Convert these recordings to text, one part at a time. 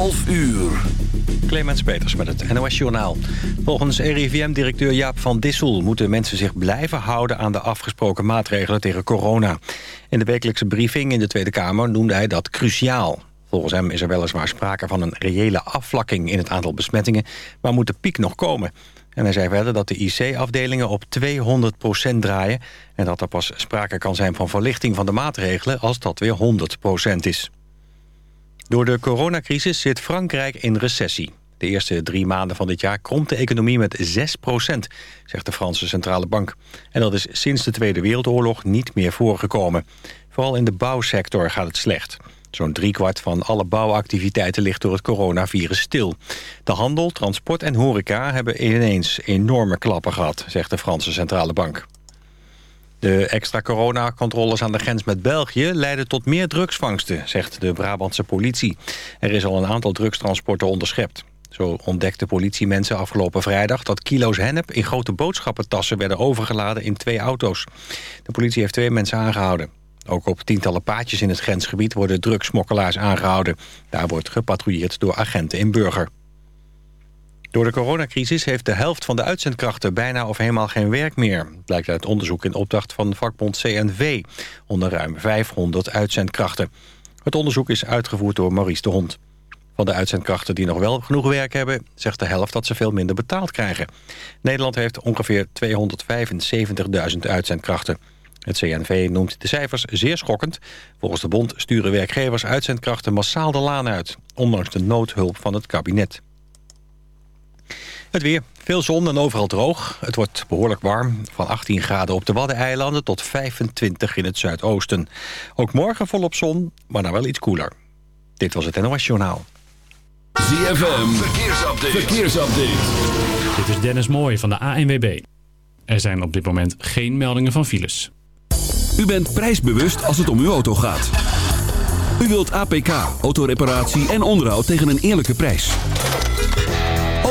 11 uur. Clemens Peters met het NOS Journaal. Volgens RIVM-directeur Jaap van Dissel moeten mensen zich blijven houden aan de afgesproken maatregelen tegen corona. In de wekelijkse briefing in de Tweede Kamer noemde hij dat cruciaal. Volgens hem is er weliswaar sprake van een reële afvlakking in het aantal besmettingen, maar moet de piek nog komen. En hij zei verder dat de IC-afdelingen op 200% draaien... en dat er pas sprake kan zijn van verlichting van de maatregelen als dat weer 100% is. Door de coronacrisis zit Frankrijk in recessie. De eerste drie maanden van dit jaar kromt de economie met 6% zegt de Franse Centrale Bank. En dat is sinds de Tweede Wereldoorlog niet meer voorgekomen. Vooral in de bouwsector gaat het slecht. Zo'n driekwart van alle bouwactiviteiten ligt door het coronavirus stil. De handel, transport en horeca hebben ineens enorme klappen gehad, zegt de Franse Centrale Bank. De extra coronacontroles aan de grens met België leiden tot meer drugsvangsten, zegt de Brabantse politie. Er is al een aantal drugstransporten onderschept. Zo ontdekten politiemensen afgelopen vrijdag dat kilo's hennep in grote boodschappentassen werden overgeladen in twee auto's. De politie heeft twee mensen aangehouden. Ook op tientallen paadjes in het grensgebied worden drugsmokkelaars aangehouden. Daar wordt gepatrouilleerd door agenten in Burger. Door de coronacrisis heeft de helft van de uitzendkrachten bijna of helemaal geen werk meer. Blijkt uit onderzoek in opdracht van vakbond CNV onder ruim 500 uitzendkrachten. Het onderzoek is uitgevoerd door Maurice de Hond. Van de uitzendkrachten die nog wel genoeg werk hebben... zegt de helft dat ze veel minder betaald krijgen. Nederland heeft ongeveer 275.000 uitzendkrachten. Het CNV noemt de cijfers zeer schokkend. Volgens de bond sturen werkgevers uitzendkrachten massaal de laan uit... ondanks de noodhulp van het kabinet. Het weer. Veel zon en overal droog. Het wordt behoorlijk warm. Van 18 graden op de Waddeneilanden tot 25 in het zuidoosten. Ook morgen volop zon, maar dan wel iets koeler. Dit was het NOS Journaal. ZFM. Verkeersupdate. Verkeersupdate. Dit is Dennis Mooij van de ANWB. Er zijn op dit moment geen meldingen van files. U bent prijsbewust als het om uw auto gaat. U wilt APK, autoreparatie en onderhoud tegen een eerlijke prijs.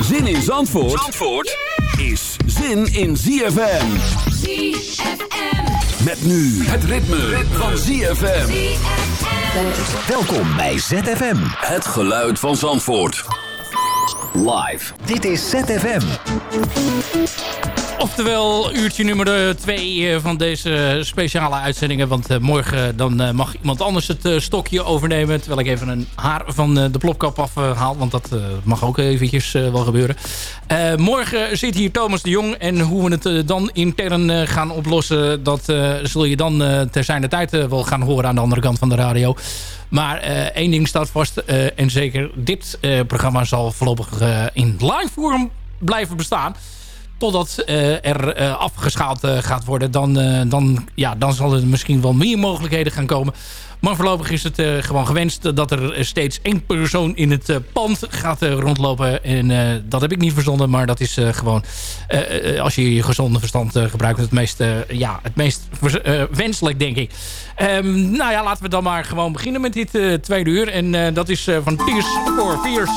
Zin in Zandvoort, Zandvoort is zin in ZFM. ZFM. Met nu het ritme, van ZFM. Welkom bij ZFM. Het geluid van Zandvoort. Live. Dit is ZFM. Oftewel uurtje nummer 2 van deze speciale uitzendingen. Want uh, morgen dan uh, mag iemand anders het uh, stokje overnemen. Terwijl ik even een haar van de plopkap afhaal. want dat mag ook eventjes wel gebeuren. morgen zit hier Thomas de Jong. En hoe we het dan intern gaan oplossen... dat zul je dan ter zijnde tijd wel gaan horen aan de andere kant van de radio. Maar één ding staat vast. en zeker dit programma zal voorlopig in live vorm blijven bestaan totdat uh, er uh, afgeschaald uh, gaat worden... Dan, dan, ja, dan zal er misschien wel meer mogelijkheden gaan komen. Maar voorlopig is het gewoon gewenst dat er steeds één persoon in het pand gaat rondlopen. En dat heb ik niet verzonnen, maar dat is gewoon... als je je gezonde verstand gebruikt, het meest, ja, het meest wenselijk, denk ik. Um, nou ja, laten we dan maar gewoon beginnen met dit tweede uur. En dat is van Tears for Fears.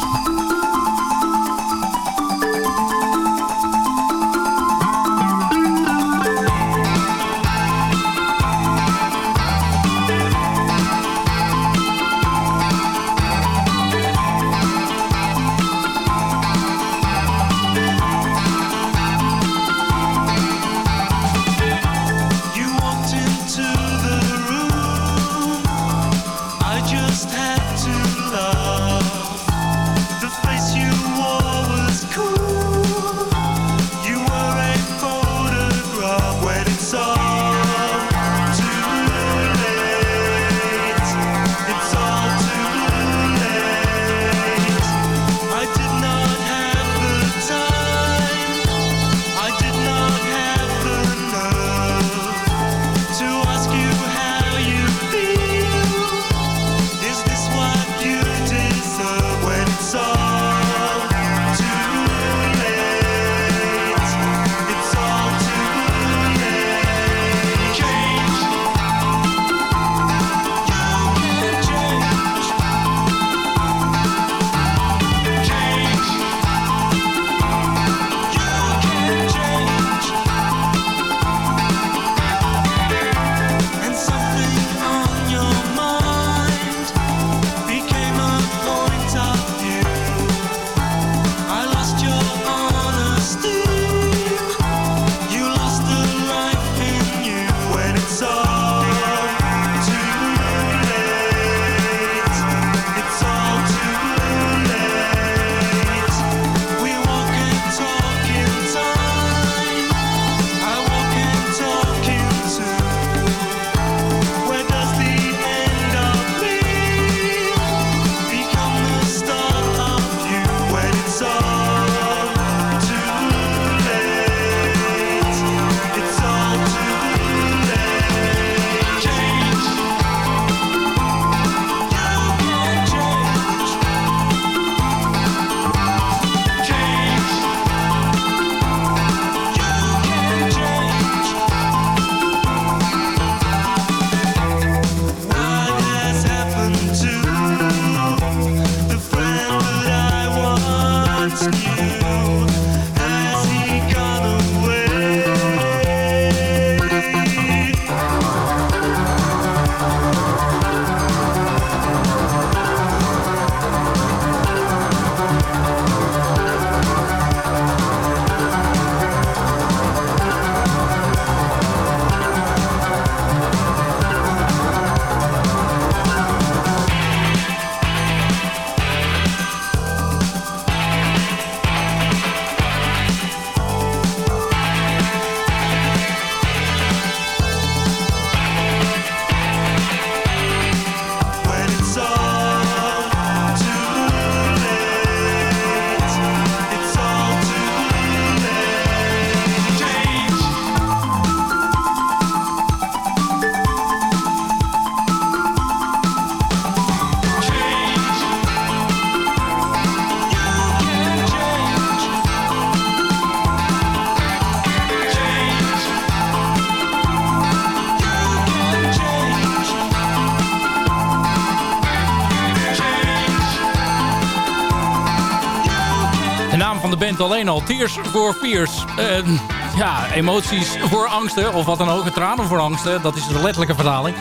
Alleen al. Tears for Fears. Eh, ja, emoties voor angsten. Of wat dan ook. Tranen voor angsten. Dat is de letterlijke vertaling.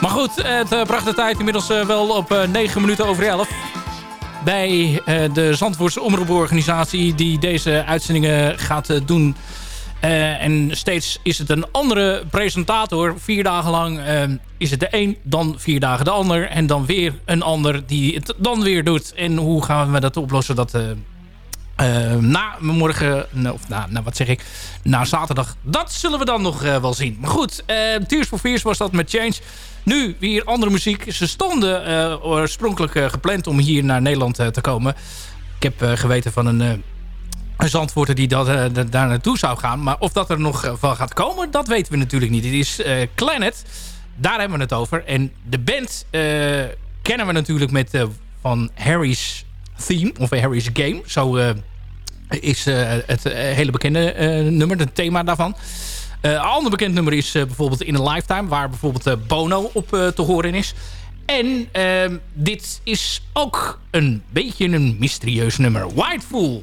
Maar goed, het uh, bracht de tijd inmiddels uh, wel op uh, 9 minuten over 11. Bij de Zandvoortse omroeporganisatie die deze uitzendingen gaat doen. en steeds is het een andere presentator. Vier dagen lang is het de een, dan vier dagen de ander. En dan weer een ander die het dan weer doet. En hoe gaan we dat oplossen? Dat na morgen, of na, na, wat zeg ik, na zaterdag. Dat zullen we dan nog uh, wel zien. Maar goed, uh, Tears for Fears was dat met Change. Nu weer andere muziek. Ze stonden oorspronkelijk gepland om hier naar Nederland te komen. Ik heb geweten van een, een zandvoorter die dat, daar naartoe zou gaan. Maar of dat er nog van gaat komen, dat weten we natuurlijk niet. Het is Planet, daar hebben we het over. En de band kennen we natuurlijk met van Harry's Theme, of Harry's Game. Zo uh, is uh, het hele bekende nummer, het thema daarvan. een ander bekend nummer is bijvoorbeeld In a Lifetime... waar bijvoorbeeld Bono op te horen is. En ehm, dit is ook een beetje een mysterieus nummer. White Fool.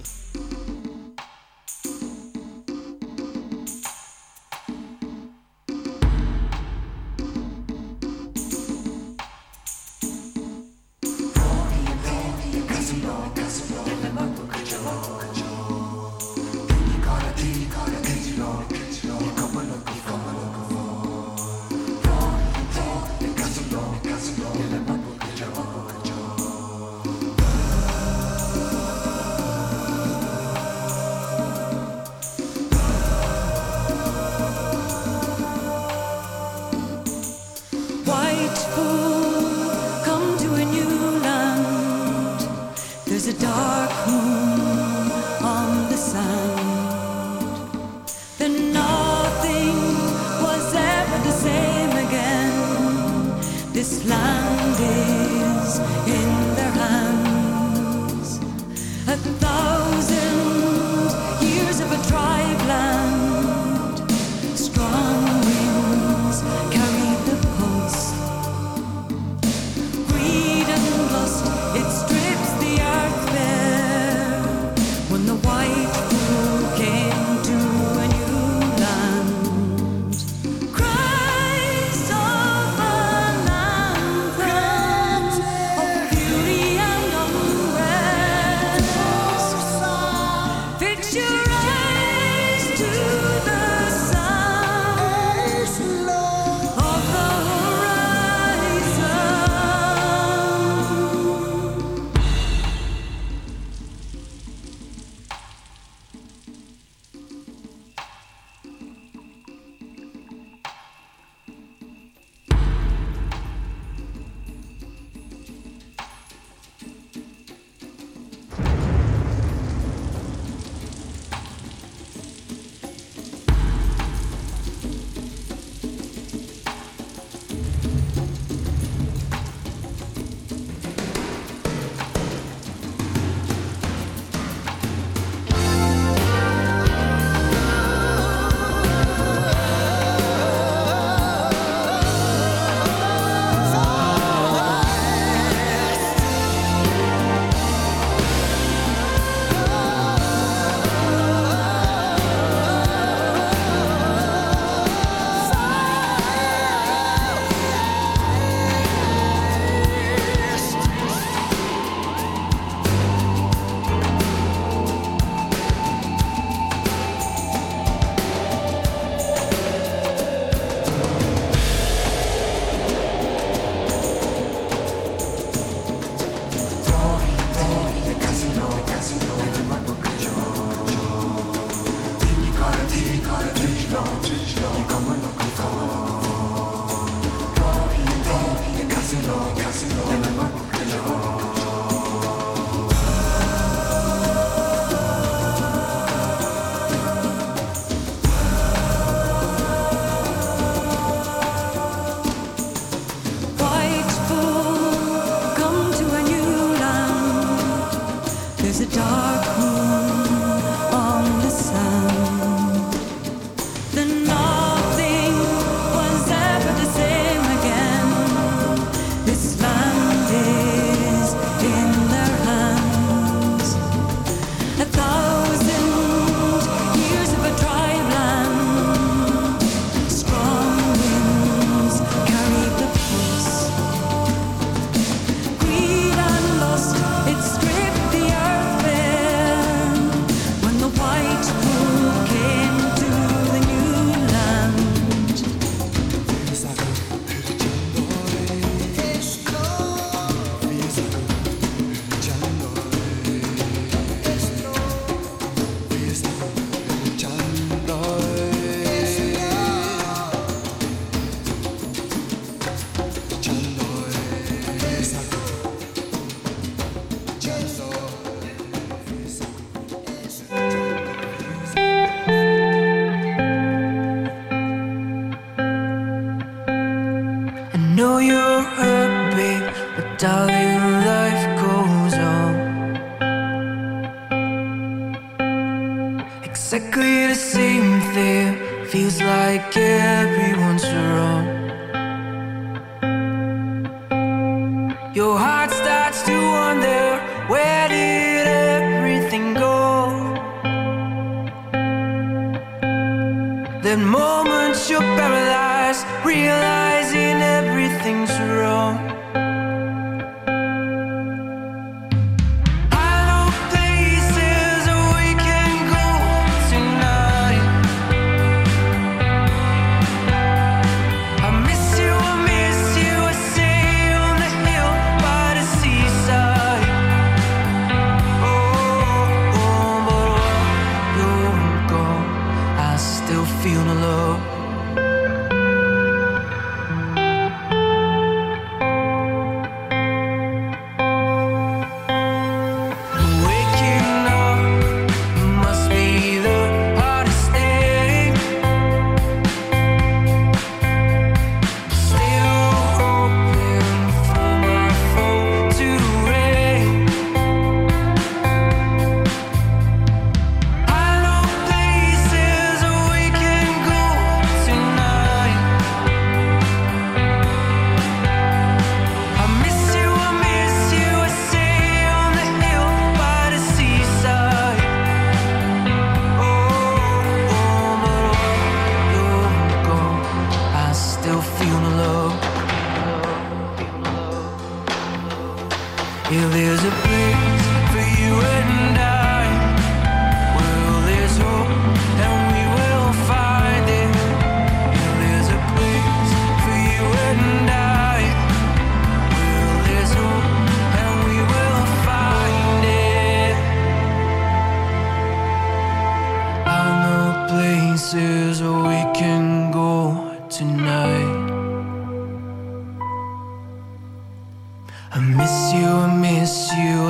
That moment you're paralyzed, realizing everything's wrong.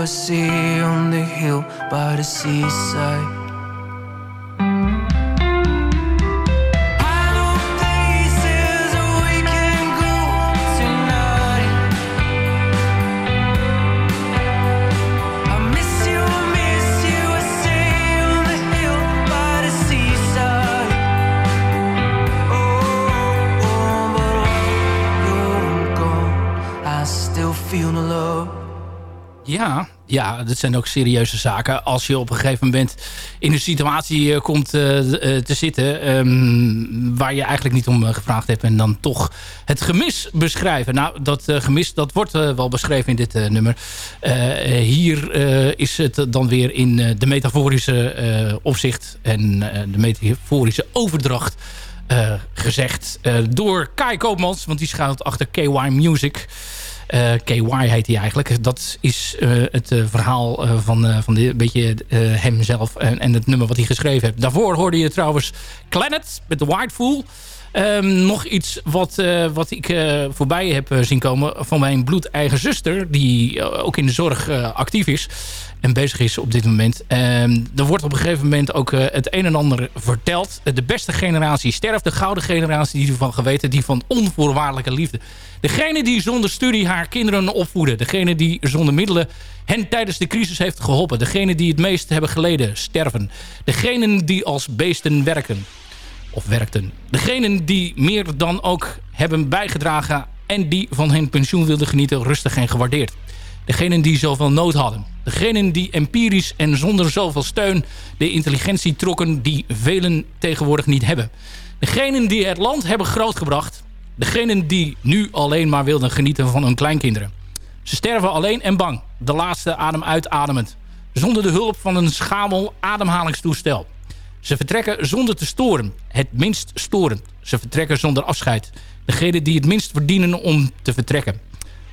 See on the hill by the seaside. Ja, dat zijn ook serieuze zaken. Als je op een gegeven moment in een situatie eh, komt eh, eh, te zitten... ehm, waar je eigenlijk niet om gevraagd hebt... en dan toch het gemis beschrijven. Nou, dat gemis dat wordt wel beschreven in dit nummer. Hier is het dan weer in de metaforische opzicht... en de metaforische overdracht gezegd door Kai Koopmans. Want die schuilt achter KY Music... Eh, KY heet hij eigenlijk. Dat is eh, het eh, verhaal van, van de, beetje hemzelf en, en het nummer wat hij geschreven heeft. Daarvoor hoorde je trouwens Planet met The White Fool. Ehm, nog iets wat, wat ik voorbij heb zien komen van mijn bloedeigen zuster... die ook in de zorg actief is en bezig is op dit moment. Ehm, er wordt op een gegeven moment ook het een en ander verteld. De beste generatie sterft, de gouden generatie die ervan geweten... die van onvoorwaardelijke liefde. Degene die zonder studie haar kinderen opvoeden. Degene die zonder middelen hen tijdens de crisis heeft geholpen. Degene die het meest hebben geleden, sterven. Degenen die als beesten werken of werkten. Degenen die meer dan ook hebben bijgedragen... en die van hun pensioen wilden genieten, rustig en gewaardeerd. Degenen die zoveel nood hadden. Degenen die empirisch en zonder zoveel steun... de intelligentie trokken die velen tegenwoordig niet hebben. Degenen die het land hebben grootgebracht. Degenen die nu alleen maar wilden genieten van hun kleinkinderen. Ze sterven alleen en bang. De laatste adem uitademend. Zonder de hulp van een schamel ademhalingstoestel. Ze vertrekken zonder te storen. Het minst storend. Ze vertrekken zonder afscheid. Degene die het minst verdienen om te vertrekken.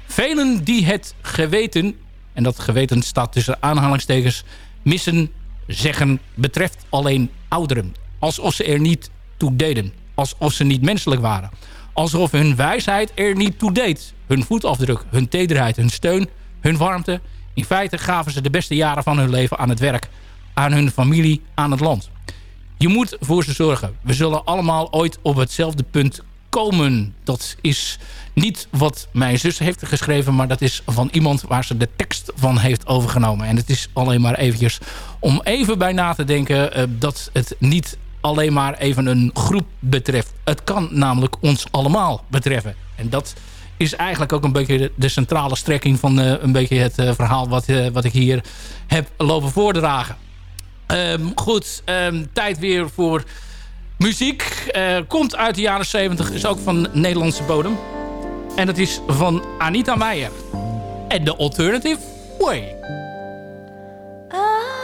Velen die het geweten, en dat geweten staat tussen aanhalingstekens, missen, zeggen, betreft alleen ouderen. Alsof ze er niet toe deden. Alsof ze niet menselijk waren. Alsof hun wijsheid er niet toe deed. Hun voetafdruk, hun tederheid, hun steun, hun warmte. In feite gaven ze de beste jaren van hun leven aan het werk. Aan hun familie, aan het land. Je moet voor ze zorgen. We zullen allemaal ooit op hetzelfde punt komen. Dat is niet wat mijn zus heeft geschreven... maar dat is van iemand waar ze de tekst van heeft overgenomen. En het is alleen maar eventjes om even bij na te denken... eh, dat het niet alleen maar even een groep betreft. Het kan namelijk ons allemaal betreffen. En dat is eigenlijk ook een beetje de, de centrale strekking... van eh, een beetje het eh, verhaal wat, eh, wat ik hier heb lopen voordragen. Ehm, goed, ehm, tijd weer voor muziek. Komt uit de jaren 70, is ook van Nederlandse bodem. En dat is van Anita Meijer. En The Alternative Way. Song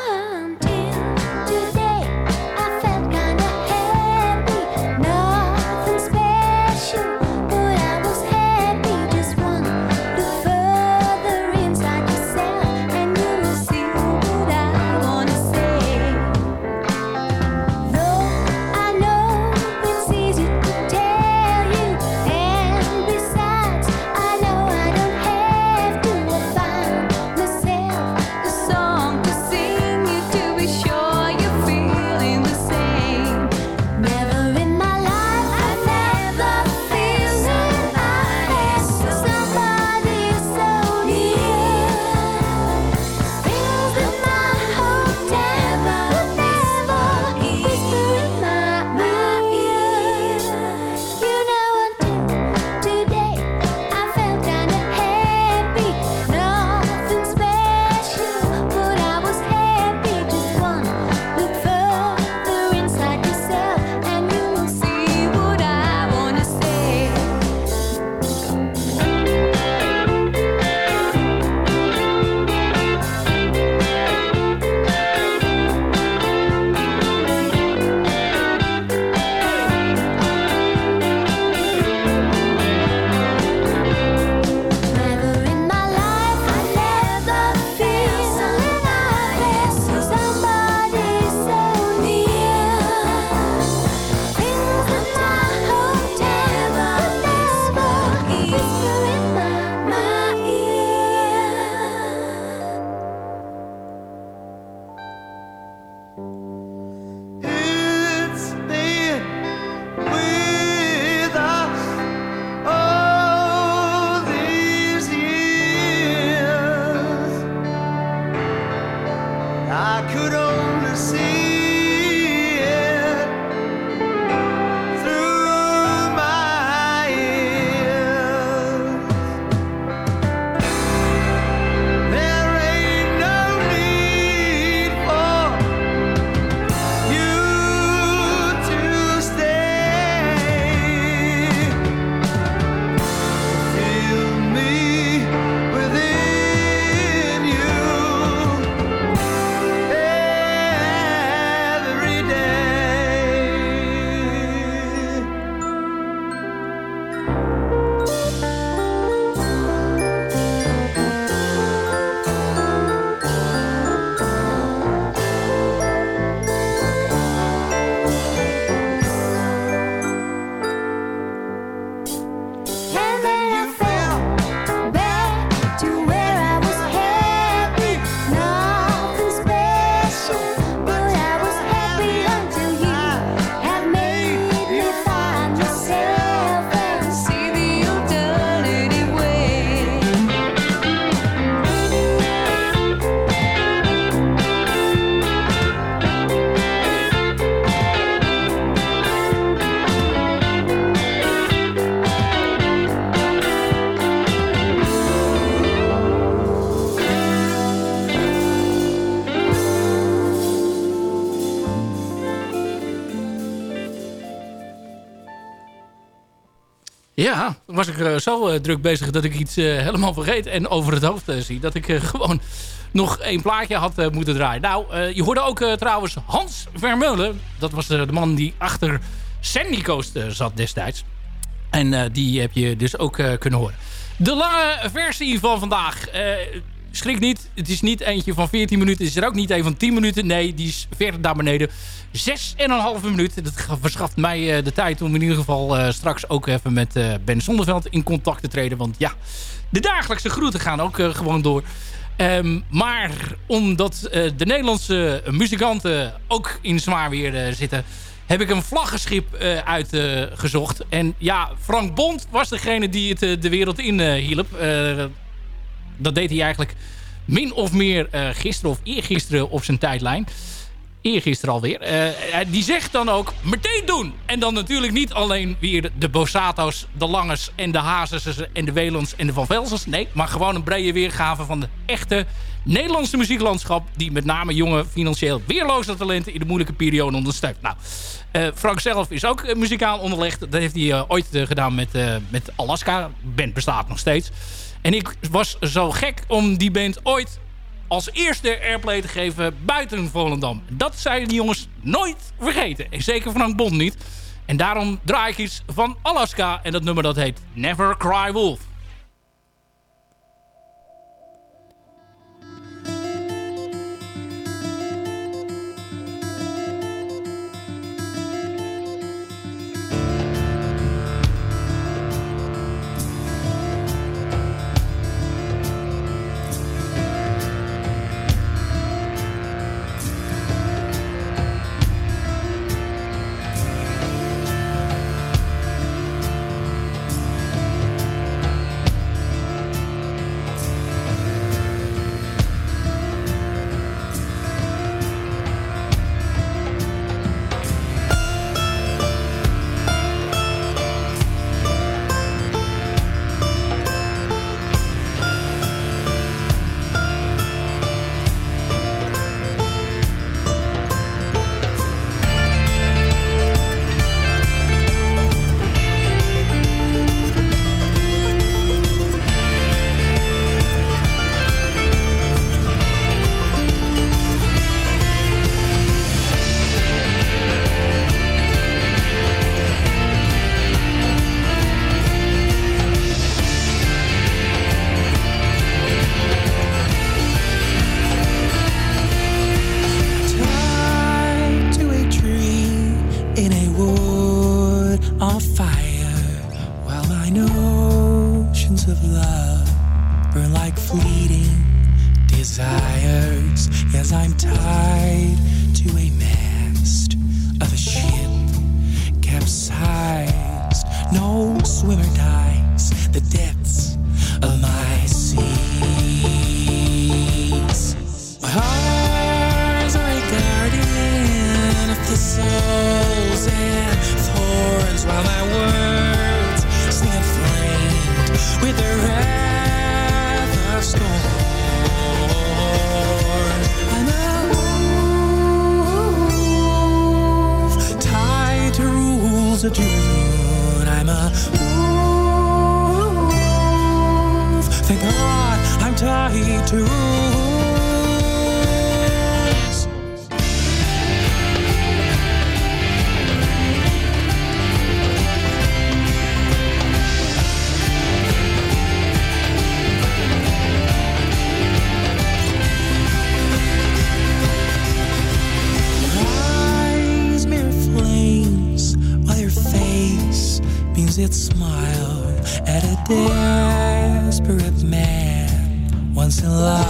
was ik eh, zo eh, druk bezig dat ik iets eh, helemaal vergeet en over het hoofd zie. Dat ik gewoon nog één plaatje had moeten draaien. Nou, je hoorde ook trouwens Hans Vermeulen. Dat was de man die achter Sandy Coast zat destijds. En die heb je dus ook kunnen horen. De lange versie van vandaag. Schrik niet, het is niet eentje van 14 minuten. Het is er ook niet een van 10 minuten. Nee, die is verder naar beneden. 6,5 minuut. Dat verschaft mij eh, de tijd om in ieder geval eh, straks ook even met eh, Ben Zonneveld in contact te treden. Want ja, de dagelijkse groeten gaan ook gewoon door. Ehm, maar omdat de Nederlandse muzikanten ook in zwaar weer zitten... heb ik een vlaggenschip uitgezocht. en ja, Frank Bond was degene die het de wereld in hielp. Dat deed hij eigenlijk min of meer eh, gisteren of eergisteren op zijn tijdlijn. Eergisteren alweer. Eh, die zegt dan ook meteen doen. En dan natuurlijk niet alleen weer de Bosato's, de Langers en de Hazes en de Welans en de Van Velsers. Nee, maar gewoon een brede weergave van de echte Nederlandse muzieklandschap. Die met name jonge, financieel weerloze talenten in de moeilijke periode ondersteunt. Nou, eh, Frank zelf is ook muzikaal onderlegd. Dat heeft hij ooit gedaan met, met Alaska. Band bestaat nog steeds. En ik was zo gek om die band ooit als eerste airplay te geven buiten Volendam. Dat zijn die jongens nooit vergeten. En zeker Frank Bond niet. En daarom draai ik iets van Alaska. En dat nummer dat heet Never Cry Wolf.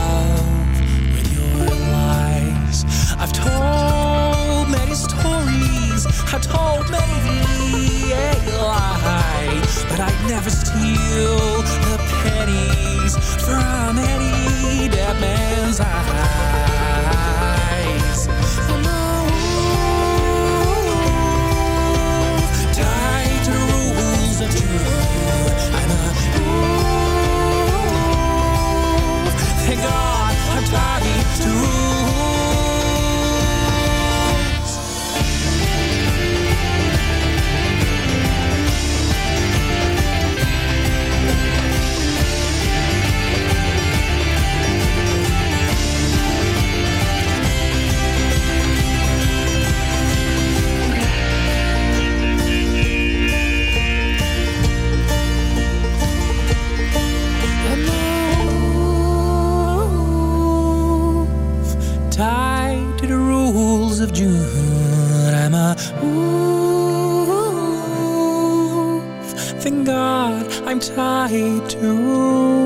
Love with your lies. I've told many stories, I've told many a lie, but I'd never steal the pennies from any dead man's eyes. Of June. I'm a wolf. Thank God I'm tied to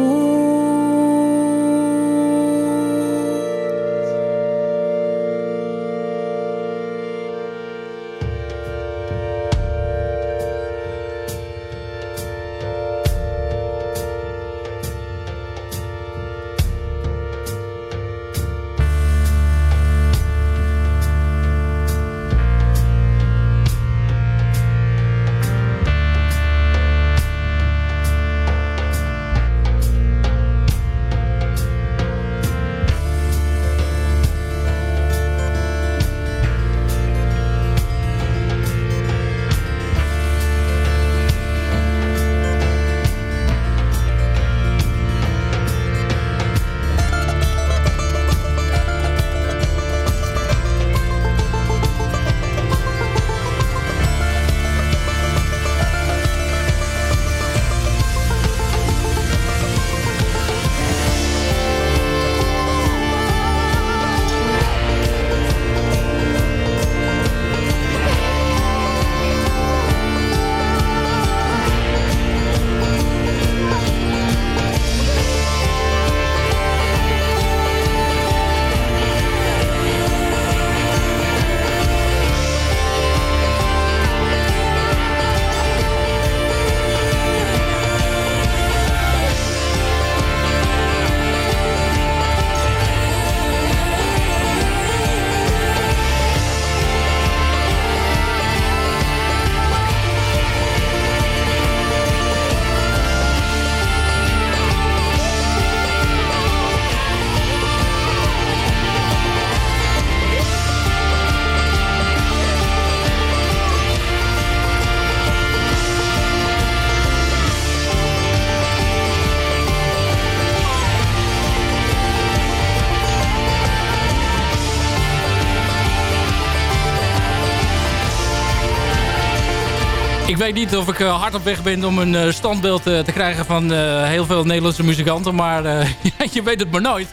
weet niet of ik eh, hard op weg ben om een eh, standbeeld eh, te krijgen van heel veel Nederlandse muzikanten. Maar je weet het maar nooit.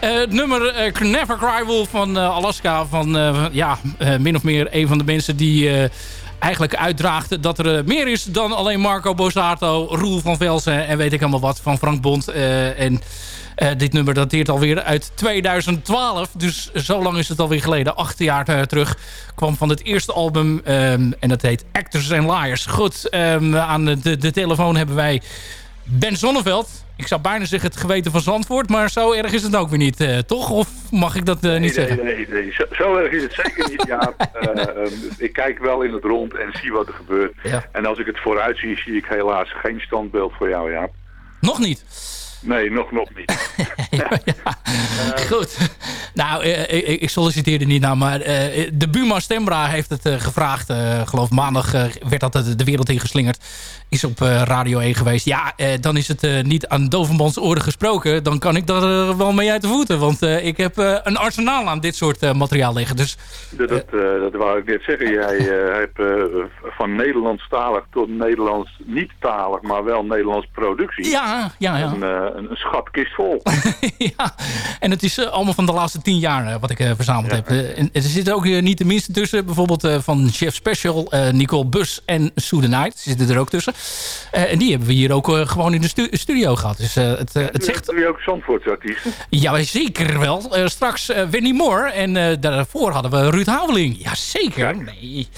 Het nummer Never Cry Wolf van Alaska. Van ja, min of meer een van de mensen die eigenlijk uitdraagt dat er meer is dan alleen Marco Bozzato, Roel van Velsen en weet ik allemaal wat van Frank Bond. En dit nummer dateert alweer uit 2012. Dus zo lang is het alweer geleden. Acht jaar eh, terug. Kwam van het eerste album. ehm, en dat heet Actors and Liars. Goed, ehm, aan de, de telefoon hebben wij Ben Zonneveld. Ik zou bijna zeggen het geweten van Zandvoort. Maar zo erg is het ook weer niet, eh, toch? Of mag ik dat eh, niet nee, zeggen? Nee, nee, nee. Zo, zo erg is het zeker niet, ja. Eh, ehm, ik kijk wel in het rond en zie wat er gebeurt. Ja. En als ik het vooruit zie, zie ik helaas geen standbeeld voor jou, ja. Nog niet. Nee, nog, nog niet. Goed. Nou, eh, ik, ik solliciteerde niet naar, maar eh, de Buma Stembra heeft het eh, gevraagd. Eh, geloof maandag eh, werd dat de wereld ingeslingerd. Is op eh, Radio 1 geweest. Ja, eh, dan is het eh, niet aan Dovenmans oren gesproken. Dan kan ik daar eh, wel mee uit de voeten. Want eh, ik heb eh, een arsenaal aan dit soort eh, materiaal liggen. Dus Dat, dat, eh, dat wou ik net zeggen. Jij eh, hebt eh, van Nederlandstalig tot Nederlands niet-talig, maar wel Nederlands productie. ja, ja, ja. Eh, een, een schatkist vol. ja, en het is eh, allemaal van de laatste tien jaar eh, wat ik eh, verzameld heb. Eh, en er zitten ook eh, niet de minste tussen. Bijvoorbeeld eh, van Chef Special, eh, Nicole Bus en Sue the Night zitten er ook tussen. Eh, en die hebben we hier ook eh, gewoon in de stu- studio gehad. Dus eh, het, eh, het zegt... Je ook Zandvoortse artiesten? Ja, zeker wel. Eh, straks eh Winnie Moore en eh, daarvoor hadden we Ruud Haveling. Jazeker. Nee.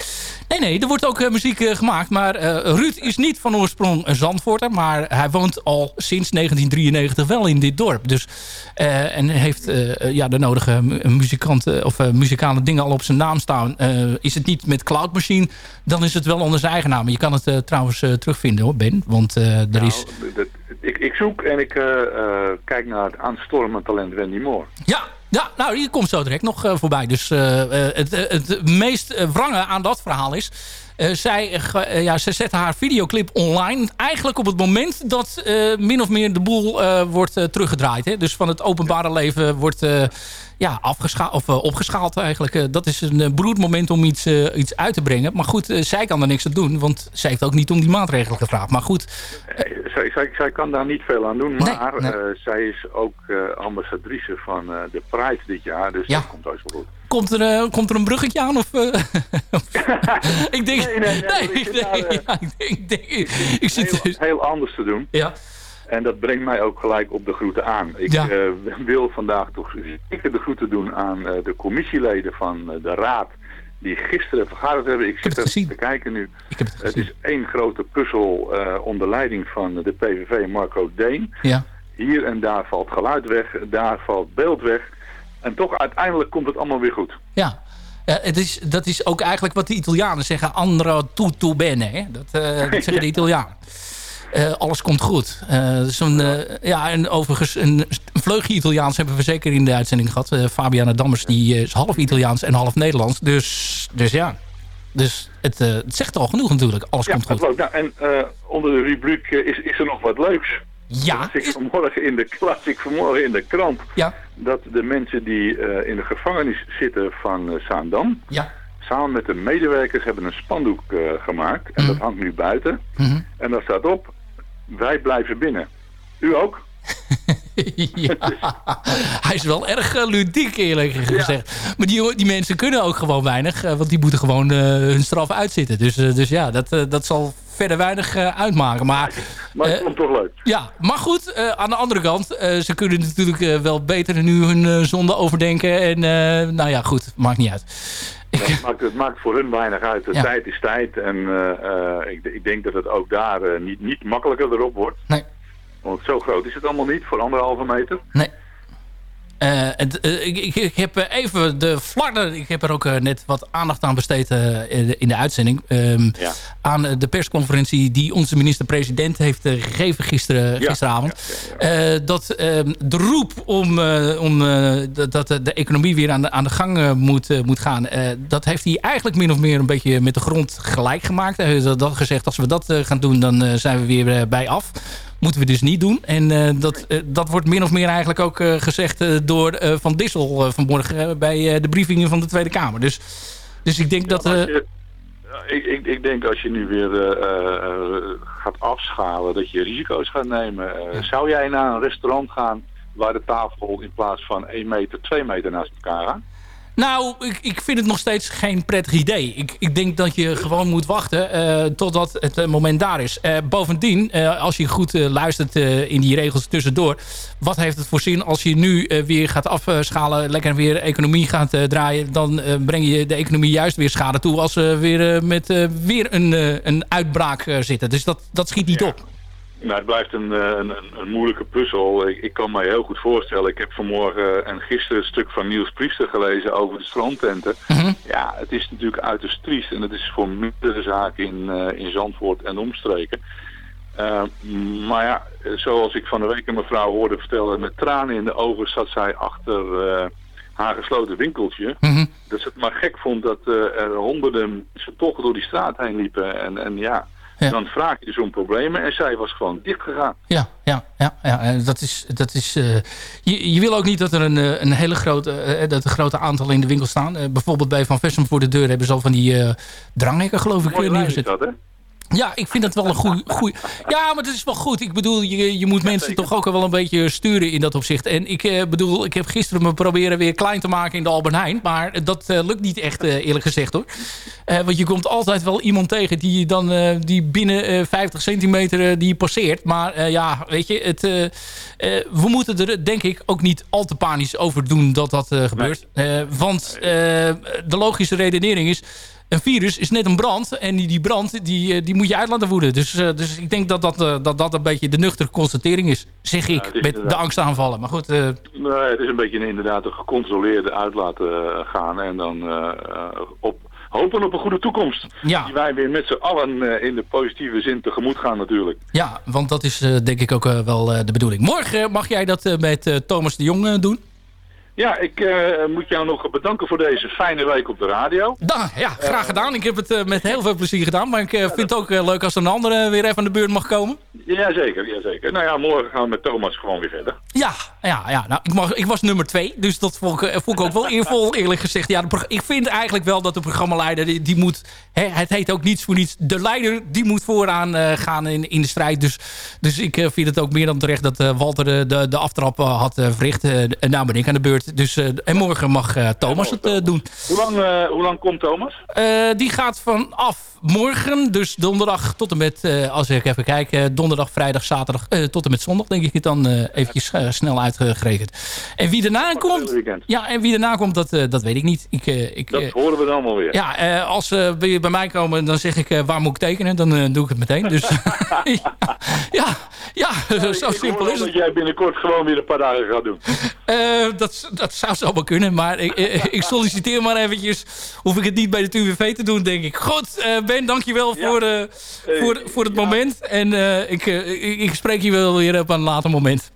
Nee, nee, er wordt ook eh, muziek eh, gemaakt. Maar eh, Ruud is niet van oorsprong een Zandvoorter. Maar hij woont al sinds 1993 wel in dit dorp. Dus, en heeft ja, de nodige mu- muzikanten of muzikale dingen al op zijn naam staan. Is het niet met Cloud Machine, dan is het wel onder zijn eigen naam. Je kan het trouwens terugvinden hoor, Ben. Want er is... Nou, dat- ik, ik zoek en ik kijk naar het aanstormend talent Wendy Moore. Ja, ja, nou, die komt zo direct nog eh, voorbij. Dus eh, eh, het, het meest wrange aan dat verhaal is... zij, eh, ja, ze zette haar videoclip online. Eigenlijk op het moment dat min of meer de boel wordt teruggedraaid. Hè? Dus van het openbare leven wordt ja, of, opgeschaald eigenlijk. Dat is een uh, broedmoment om iets, iets uit te brengen. Maar goed, zij kan er niks aan doen. Want zij heeft ook niet om die maatregelen gevraagd. Maar goed, zij, zij, zij kan daar niet veel aan doen, maar nee. zij is ook ambassadrice van de Dit jaar, dus Ja. dat komt heus wel goed. komt er, eh, komt er een bruggetje aan? Of, eh, ik denk... Nee, nee, eh, ja, ik denk... ik denk- ik zit Heel, dus- heel anders te doen. Ja. En dat brengt mij ook gelijk op de groeten aan. Ik Ja. wil vandaag toch zeker de groeten doen aan de commissieleden van de Raad... die gisteren vergaderd hebben. Ik heb zit er gezien. te kijken nu. Ik heb het is één grote puzzel onder leiding van de PVV Marco Deen. Ja. Hier en daar valt geluid weg, daar valt beeld weg. En toch uiteindelijk komt het allemaal weer goed. Ja. Het is, dat is ook eigenlijk wat de Italianen zeggen. Andro tutto bene. Hè? Dat, dat zeggen de Italianen. Eh, alles komt goed. Zo'n, eh, ja, en overigens, een, een vleugje Italiaans hebben we zeker in de uitzending gehad. Eh, Fabiana Dammers die is half Italiaans en half Nederlands. Dus, dus ja. Dus het, het zegt al genoeg natuurlijk. Alles Ja, komt goed. leuk. Nou, en onder de rubriek is, is er nog wat leuks. Ja, las ik vanmorgen in de, las ik vanmorgen in de krant ja, dat de mensen die eh, in de gevangenis zitten van uh, Zaandam... ja. samen met de medewerkers hebben een spandoek eh, gemaakt. En Mhm. dat hangt nu buiten. Mhm. En daar staat op, wij blijven binnen. U ook? ja. Hij is wel erg eh, ludiek eerlijk gezegd. Maar die, die mensen kunnen ook gewoon weinig. eh, want die moeten gewoon eh, hun straf uitzitten. Dus, eh, dus ja, dat, eh, dat zal verder weinig eh, uitmaken. Maar, Maar het eh, komt toch leuk. ja, maar goed, eh, aan de andere kant. ze kunnen natuurlijk wel beter nu hun zonde overdenken. En nou ja, goed, maakt niet uit. Het maakt, het maakt voor hun weinig uit. De Ja. tijd is tijd. En ik, ik denk dat het ook daar niet, niet makkelijker erop wordt. Nee. Want zo groot is het allemaal niet voor anderhalve meter. Nee. Eh, het, eh, ik, ik, ik heb eh, even de flarden. Ik heb er ook net wat aandacht aan besteed in, de, in de uitzending. Ehm, Ja. Aan de persconferentie die onze minister-president heeft gegeven gisteren, Ja. gisteravond. Dat ehm, de roep om, om dat- de, economie weer aan de, aan de gang moet, moet gaan. dat heeft hij eigenlijk min of meer een beetje met de grond gelijk gemaakt. Hij heeft dat gezegd, als we dat gaan doen, dan zijn we weer bij af. Moeten we dus niet doen. En eh, dat, eh, dat wordt min of meer eigenlijk ook eh, gezegd door Van Dissel vanmorgen... bij de briefingen van de Tweede Kamer. Dus, dus ik denk dat... Je, Ik, ik, ik denk als je nu weer gaat afschalen, dat je risico's gaat nemen. Zou jij naar een restaurant gaan waar de tafel in plaats van 1 meter, 2 meter naast elkaar gaat? Nou, ik, ik vind het nog steeds geen prettig idee. Ik, ik denk dat je gewoon moet wachten eh, totdat het eh, moment daar is. Eh, bovendien, als je goed luistert in die regels tussendoor... wat heeft het voor zin als je nu weer gaat afschalen... lekker weer economie gaat draaien... dan breng je de economie juist weer schade toe... als we weer met weer een, een uitbraak zitten. Dus dat, dat schiet niet op. Nou, het blijft een, eh, een, een, een moeilijke puzzel. Ik, ik kan me heel goed voorstellen. Ik heb vanmorgen en gisteren een stuk van Niels Priester gelezen over de strandtenten. Ja, het is natuurlijk uiterst triest. En het is voor meerdere zaken in, eh, in Zandvoort en omstreken. Eh, maar ja, zoals ik van de week een mevrouw hoorde vertellen... met tranen in de ogen zat zij achter haar gesloten winkeltje. Dat ze het maar gek vond dat er honderden mensen toch door die straat heen liepen. En, en ja, Ja. dan vraag je zo'n problemen. En zij was gewoon dicht gegaan. Ja, ja, ja, ja. En dat is, dat is, eh, je, je wil ook niet dat er een, eh, een hele grote, eh, dat een grote aantal in de winkel staan. Bijvoorbeeld bij Van Versum voor de deur hebben ze al van die dranghekken geloof ik neergezet. dat, hè? Ja, ik vind dat wel een goede... Goeie... Ja, maar dat is wel goed. Ik bedoel, je, je moet mensen toch ook wel een beetje sturen in dat opzicht. En ik eh, bedoel, ik heb gisteren me proberen weer klein te maken in de Albert Heijn. Maar dat eh, lukt niet echt, eh, eerlijk gezegd hoor. Want je komt altijd wel iemand tegen die dan die binnen eh, 50 centimeter die passeert. Maar ja, weet je, het, we moeten er denk ik ook niet al te panisch over doen dat dat gebeurt. Want de logische redenering is een virus is net een brand. En die, die brand die, eh, die moet je uit laten woeden. Dus, eh, dus ik denk dat dat, eh, dat dat een beetje de nuchtere constatering is. Zeg ik, met de angstaanvallen. Maar goed, Nee, het is een beetje een, inderdaad een gecontroleerde uit laten gaan. En dan op, hopen op een goede toekomst. Ja. Die wij weer met z'n allen in de positieve zin tegemoet gaan natuurlijk. ja, want dat is denk ik ook wel de bedoeling. Morgen mag jij dat met Thomas de Jong doen. Ja, ik eh, moet jou nog bedanken voor deze fijne week op de radio. Da, ja, graag gedaan. Ik heb het eh, met heel veel plezier gedaan. Maar ik eh, vind het ook eh, leuk als er een andere weer even aan de beurt mag komen. Jazeker, jazeker. Nou ja, morgen gaan we met Thomas gewoon weer verder. Ja, ja, ja. Nou, ik, mag, ik was nummer twee. Dus dat vond ik, eh, vond ik ook wel eervol, eerlijk gezegd. Ja, de ik vind eigenlijk wel dat de programmaleider, die, die moet... Hè, het heet ook niets voor niets. De leider, die moet vooraan eh, gaan in, in de strijd. Dus, dus ik eh, vind het ook meer dan terecht dat eh, Walter eh, de, de aftrap eh, had eh, verricht. Eh, en nou ben ik aan de beurt. Dus, eh, en morgen mag eh, Thomas het eh, doen. Hoe lang, hoe lang komt Thomas? Die gaat vanaf morgen, dus donderdag tot en met, eh, als ik even kijk, eh, donderdag, vrijdag, zaterdag, eh, tot en met zondag, denk ik het dan eventjes snel uitgerekend. En wie daarna komt, ja, en wie daarna komt, dat, dat weet ik niet. Ik, ik, Dat horen we dan wel weer. ja, als ze bij, bij mij komen, dan zeg ik, waar moet ik tekenen? Dan doe ik het meteen. Dus ja, ja, zo simpel is dat het. jij binnenkort gewoon weer een paar dagen gaat doen. Dat, dat zou zomaar kunnen, maar ik, ik solliciteer maar eventjes. Hoef ik het niet bij de TUWV te doen, denk ik. Goed, eh, Ben, dankjewel voor, eh, voor, voor het moment. En eh, ik, eh, ik, ik spreek je wel weer op een later moment.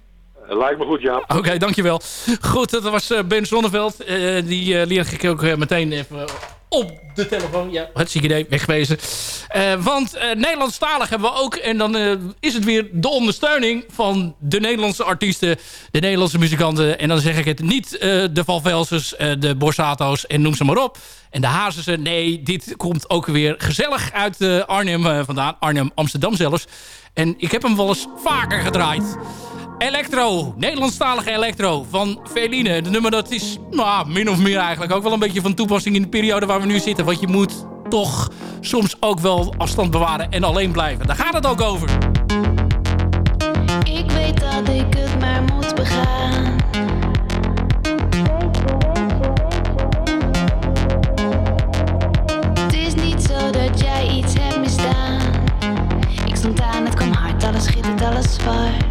Lijkt me goed, ja. Oké, dankjewel. Goed, dat was Ben Zonneveld. Die leer ik ook meteen even op de telefoon. Ja, hartstikke idee, wegwezen. Eh, want eh, Nederlandstalig hebben we ook. En dan eh, is het weer de ondersteuning van de Nederlandse artiesten. De Nederlandse muzikanten. En dan zeg ik het niet de Valvelsers, de Borsato's en noem ze maar op. En de Hazensen. Nee, dit komt ook weer gezellig uit Arnhem vandaan. Arnhem, Amsterdam zelfs. En ik heb hem wel eens vaker gedraaid. Electro, Nederlandstalige Electro van Feline. De nummer dat is nou, min of meer eigenlijk ook wel een beetje van toepassing in de periode waar we nu zitten. Want je moet toch soms ook wel afstand bewaren en alleen blijven. Daar gaat het ook over. Ik weet dat ik het maar moet begaan. Het is niet zo dat jij iets hebt misdaan. Ik stond aan, het kwam hard, alles schittert, alles zwart.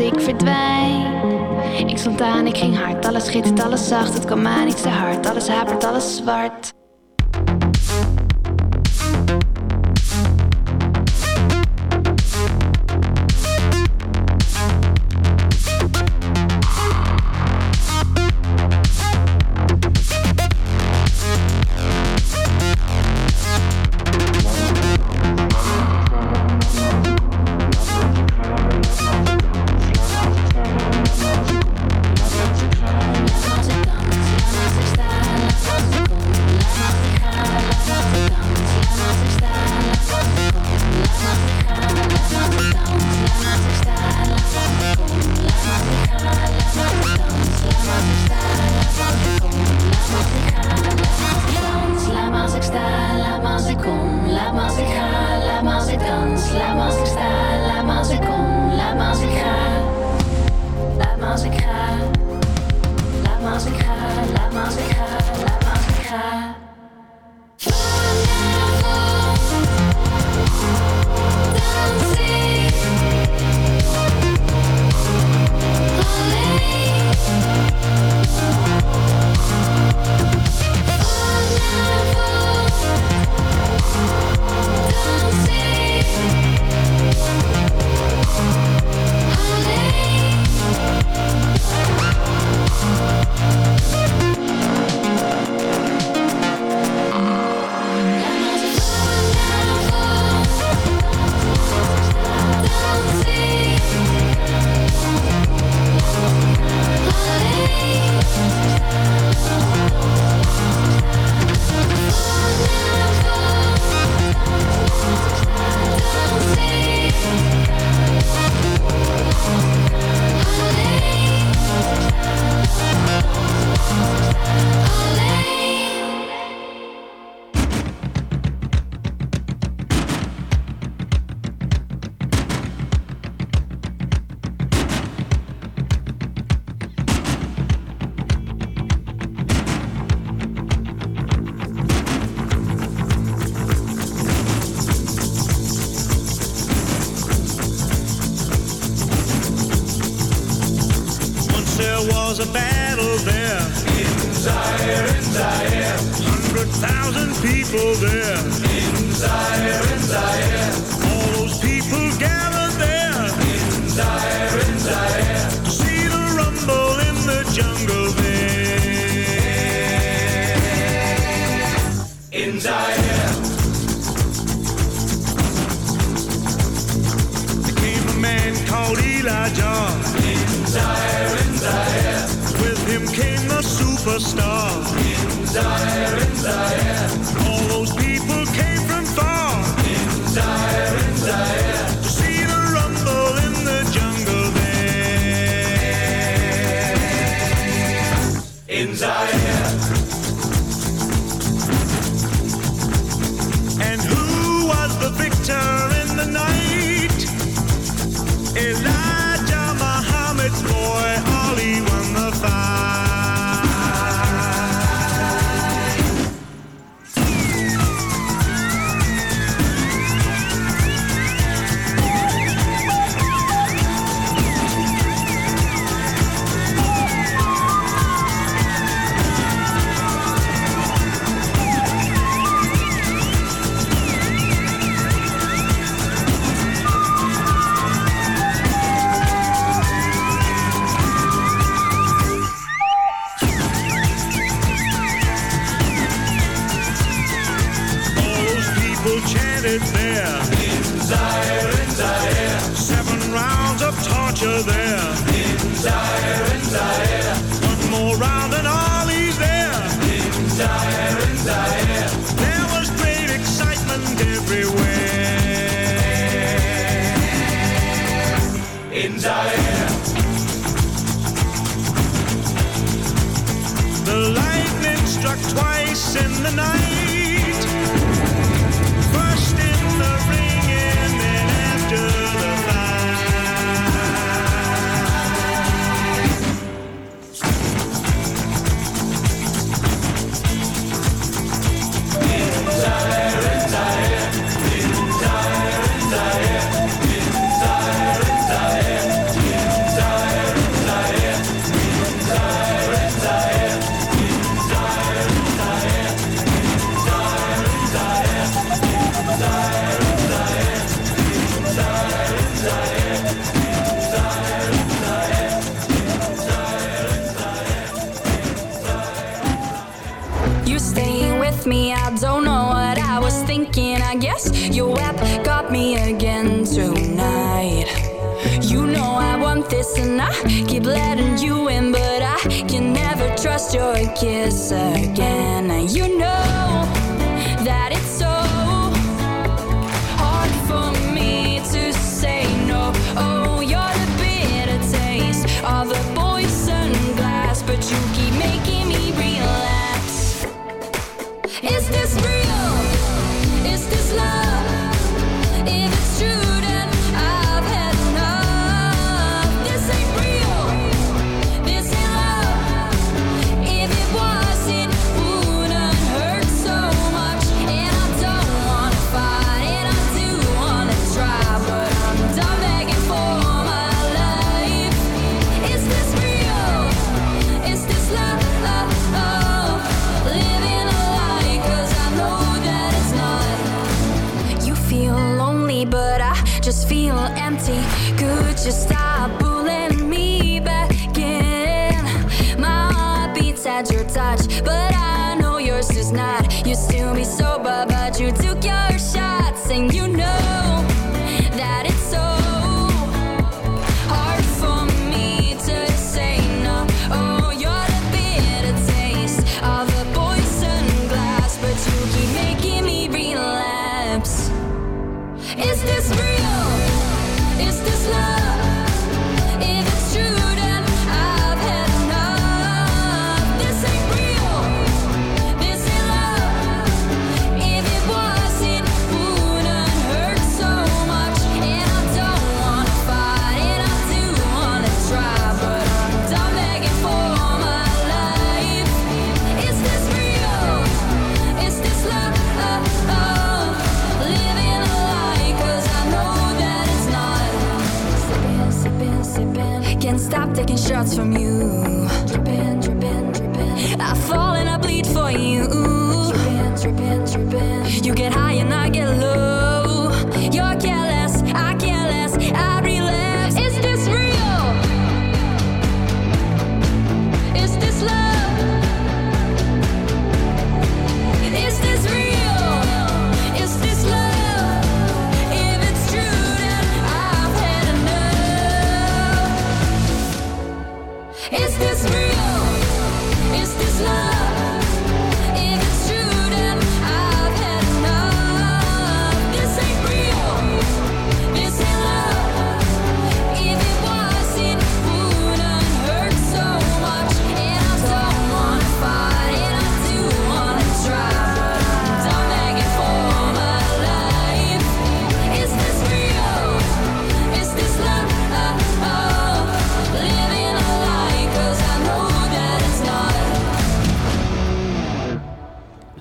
ik verdwijn. Ik stond aan, ik ging hard, alles schittert, alles zacht. Het kwam aan, niks te hard, alles hapert, alles zwart. laat me als ik sta, laat me als ik kom, laat me als ik ga. Laat me als ik ga, laat me als ik ga, laat me als ik ga, laat me als ik ga. Don't say Thank.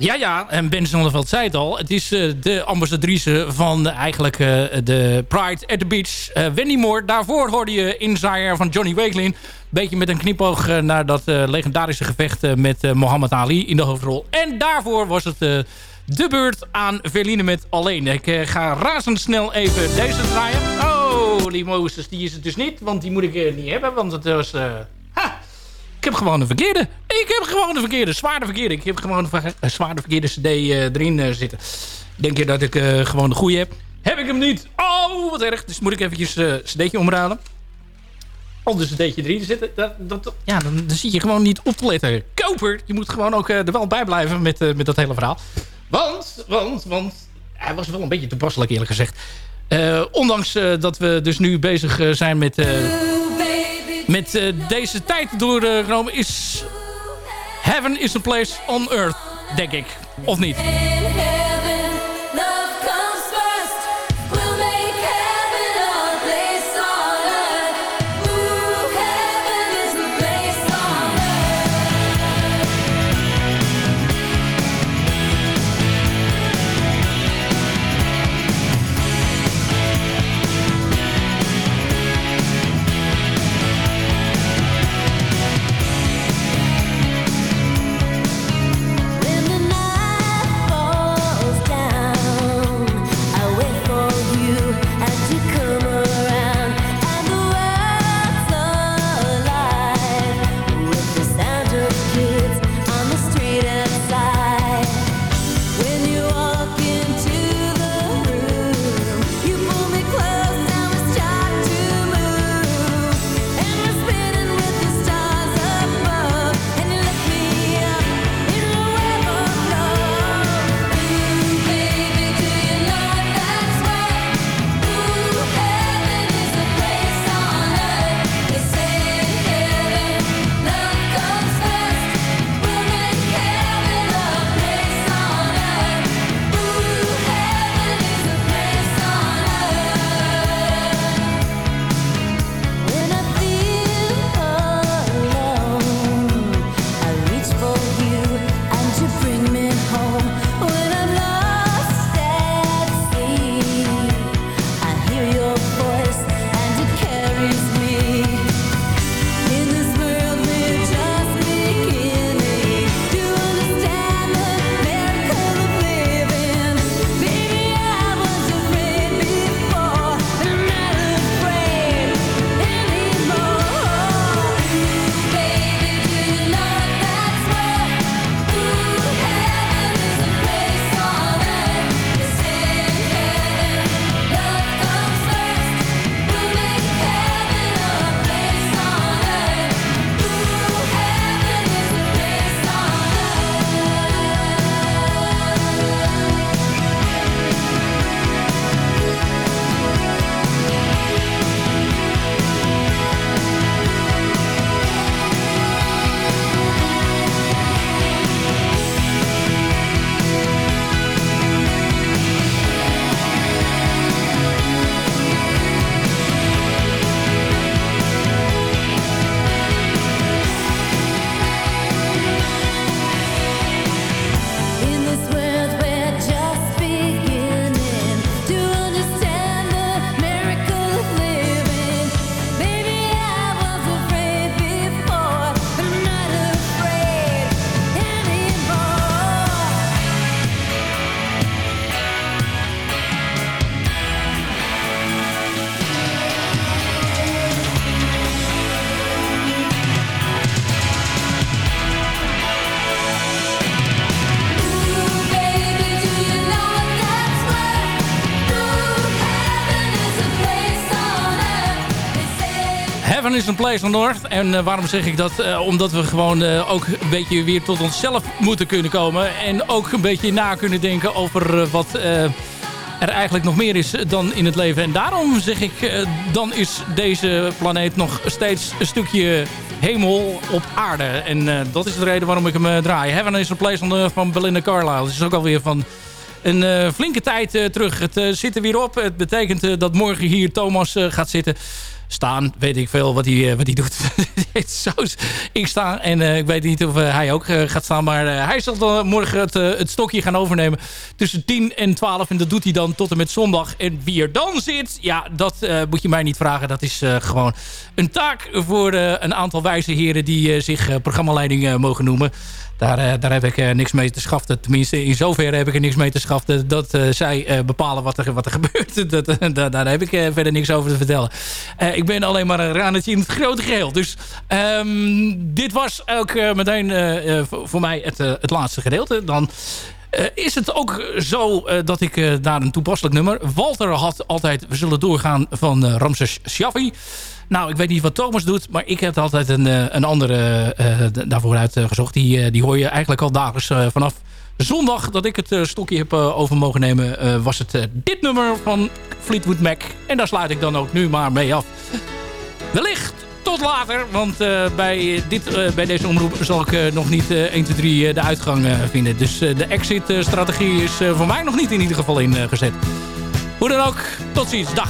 Ja, ja. En Ben Zonneveld zei het al. Het is eh, de ambassadrice van eh, eigenlijk eh, de Pride at the Beach. Wendy Moore. Daarvoor hoorde je Insider van Johnny Wakelin. Beetje met een knipoog naar dat legendarische gevecht met Mohammed Ali in de hoofdrol. En daarvoor was het de beurt aan Verline met Alleen. Ik ga razendsnel even deze draaien. Oh, die die is het dus niet. Want die moet ik niet hebben, want het was... Ik heb gewoon een verkeerde. Ik heb gewoon een verkeerde. Zwaarde verkeerde. Ik heb gewoon een eh, zwaarde verkeerde cd uh, eh, erin eh, zitten. Denk je dat ik gewoon de goede heb? Heb ik hem niet. Oh, wat erg. Dus moet ik eventjes een cd'tje omruilen. Anders een cd'tje erin zitten. Dat, dat, ja, dan, dan zie je gewoon niet op te letten. Koper, je moet gewoon ook er wel bij blijven met, met dat hele verhaal. Want, want, want... Hij was wel een beetje toepasselijk eerlijk gezegd. ondanks dat we dus nu bezig zijn met met eh, deze tijd doorgenomen is... Heaven is a place on earth, denk ik. Of niet? Is a place on Earth. En eh, waarom zeg ik dat? Eh, omdat we gewoon eh, ook een beetje weer tot onszelf moeten kunnen komen. En ook een beetje na kunnen denken over wat er eigenlijk nog meer is dan in het leven. En daarom zeg ik, dan is deze planeet nog steeds een stukje hemel op aarde. En dat is de reden waarom ik hem draai. Heaven is a place on Earth van Belinda Carlisle. Dat is ook alweer van een eh, flinke tijd eh, terug. Het eh, zit er weer op. Het betekent dat morgen hier Thomas gaat zitten. Staan, weet ik veel wat hij, wat hij doet. Ik sta en ik weet niet of hij ook gaat staan. Maar hij zal dan morgen het, het stokje gaan overnemen tussen 10 en 12. En dat doet hij dan tot en met zondag. En wie er dan zit, ja, dat moet je mij niet vragen. Dat is gewoon een taak voor een aantal wijze heren... die zich programmaleiding mogen noemen. Daar, eh, daar heb ik eh, niks mee te schaften. Tenminste, in zoverre heb ik er niks mee te schaften... dat eh, zij bepalen wat er, wat er gebeurt. Dat, daar, heb ik verder niks over te vertellen. Ik ben alleen maar een ranetje in het grote geheel. Dus ehm, dit was ook meteen voor mij het, laatste gedeelte. Dan... is het ook zo dat ik eh, daar een toepasselijk nummer... Walter had altijd We zullen doorgaan van Ramses Shaffi. Nou, ik weet niet wat Thomas doet, maar ik heb altijd een, eh, een andere d- daarvoor uitgezocht. Die, die hoor je eigenlijk al dagelijks vanaf zondag dat ik het stokje heb over mogen nemen. was het dit nummer van Fleetwood Mac. En daar sluit ik dan ook nu maar mee af. Wellicht tot later, want bij, dit, bij deze omroep zal ik nog niet eh, 1, 2, 3 eh, de uitgang vinden. Dus de exit-strategie is voor mij nog niet in ieder geval ingezet. Hoe dan ook, tot ziens. Dag.